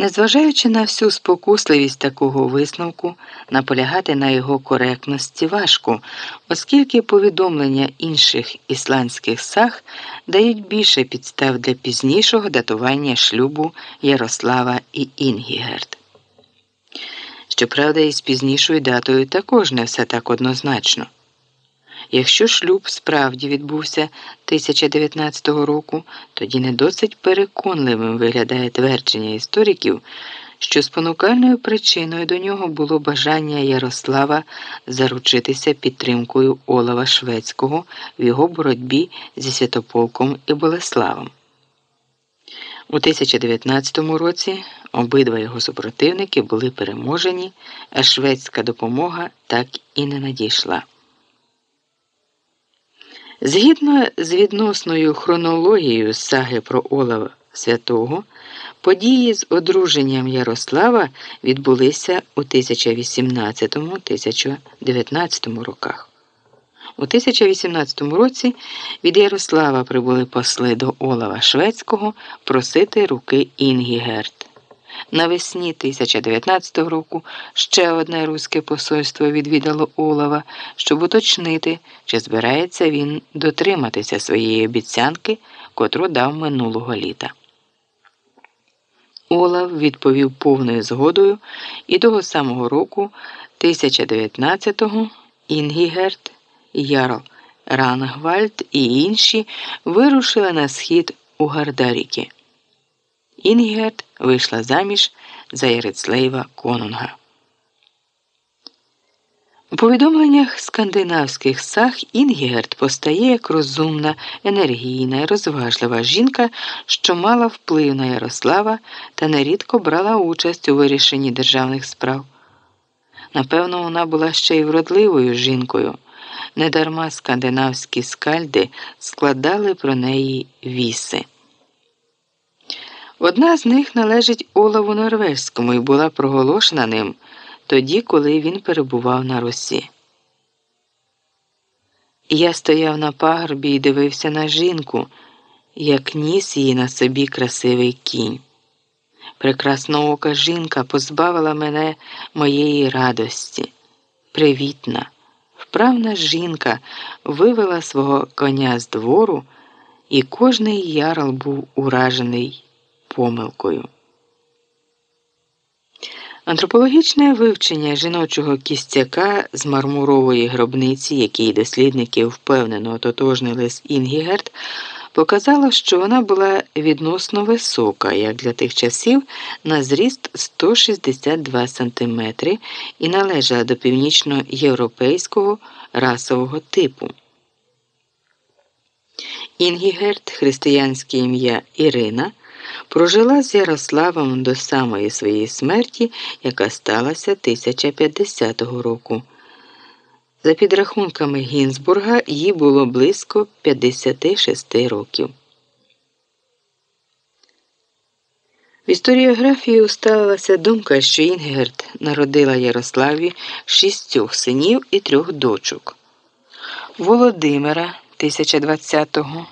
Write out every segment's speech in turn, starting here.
Незважаючи на всю спокусливість такого висновку, наполягати на його коректності важко, оскільки повідомлення інших ісландських саг дають більше підстав для пізнішого датування шлюбу Ярослава і Інгігерд. Щоправда, із пізнішою датою також не все так однозначно. Якщо шлюб справді відбувся 1019 року, тоді не досить переконливим виглядає твердження істориків, що спонукальною причиною до нього було бажання Ярослава заручитися підтримкою Олава Шведського в його боротьбі зі Святополком і Болеславом. У 1019 році обидва його супротивники були переможені, а шведська допомога так і не надійшла. Згідно з відносною хронологією саги про Олава Святого, події з одруженням Ярослава відбулися у 1018-1019 роках. У 1018 році від Ярослава прибули посли до Олава Шведського просити руки Інгігерт. Навесні 1019 року ще одне руське посольство відвідало Олава, щоб уточнити, чи збирається він дотриматися своєї обіцянки, котру дав минулого літа. Олав відповів повною згодою, і того самого року, 1019-го, Інгігерт, Ярл Рангвальд і інші вирушили на схід у Гардаріки. Інгерт вийшла заміж за Єрицлейва Конунга. У повідомленнях скандинавських саг Інгігерт постає як розумна, енергійна і розважлива жінка, що мала вплив на Ярослава та нерідко брала участь у вирішенні державних справ. Напевно, вона була ще й вродливою жінкою. Недарма скандинавські скальди складали про неї віси. Одна з них належить Олаву Норвезькому і була проголошена ним тоді, коли він перебував на Русі. Я стояв на пагорбі і дивився на жінку, як ніс її на собі красивий кінь. Прекрасноока жінка позбавила мене моєї радості. Привітна, вправна жінка вивела свого коня з двору, і кожний ярл був уражений помилкою. Антропологічне вивчення жіночого кістяка з мармурової гробниці, який дослідники впевнено ототожнили з Інгігерт, показало, що вона була відносно висока, як для тих часів, на зріст 162 см і належала до північноєвропейського расового типу. Інгігерт, християнське ім'я Ірина. Прожила з Ярославом до самої своєї смерті, яка сталася 1050 року. За підрахунками Гінзбурга, їй було близько 56 років. В історіографії усталилася думка, що Інгерт народила Ярославі шістьох синів і трьох дочок Володимира 1020-го,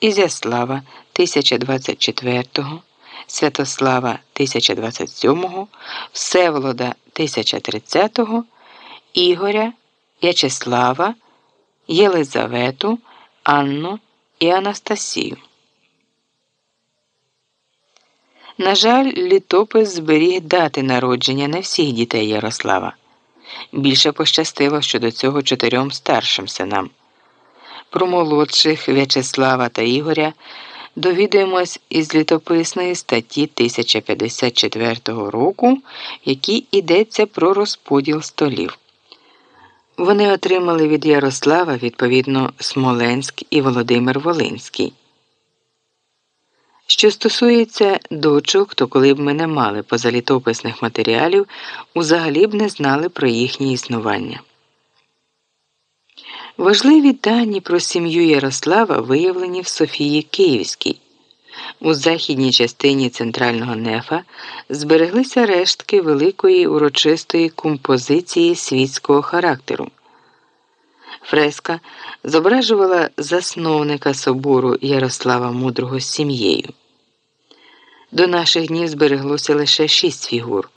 Ізяслава 1024, Святослава 1027, Всеволода 1030, Ігоря, Ячеслава, Єлизавету, Анну і Анастасію. На жаль, літопис зберіг дати народження не всіх дітей Ярослава. Більше пощастило щодо цього чотирьом старшим синам. Про молодших В'ячеслава та Ігоря довідуємось із літописної статті 1054 року, в якій йдеться про розподіл столів. Вони отримали від Ярослава відповідно Смоленськ і Володимир Волинський. Що стосується дочок, то коли б ми не мали позалітописних матеріалів, узагалі б не знали про їхнє існування. Важливі дані про сім'ю Ярослава виявлені в Софії Київській. У західній частині центрального нефа збереглися рештки великої урочистої композиції світського характеру. Фреска зображувала засновника собору Ярослава Мудрого з сім'єю. До наших днів збереглося лише шість фігур.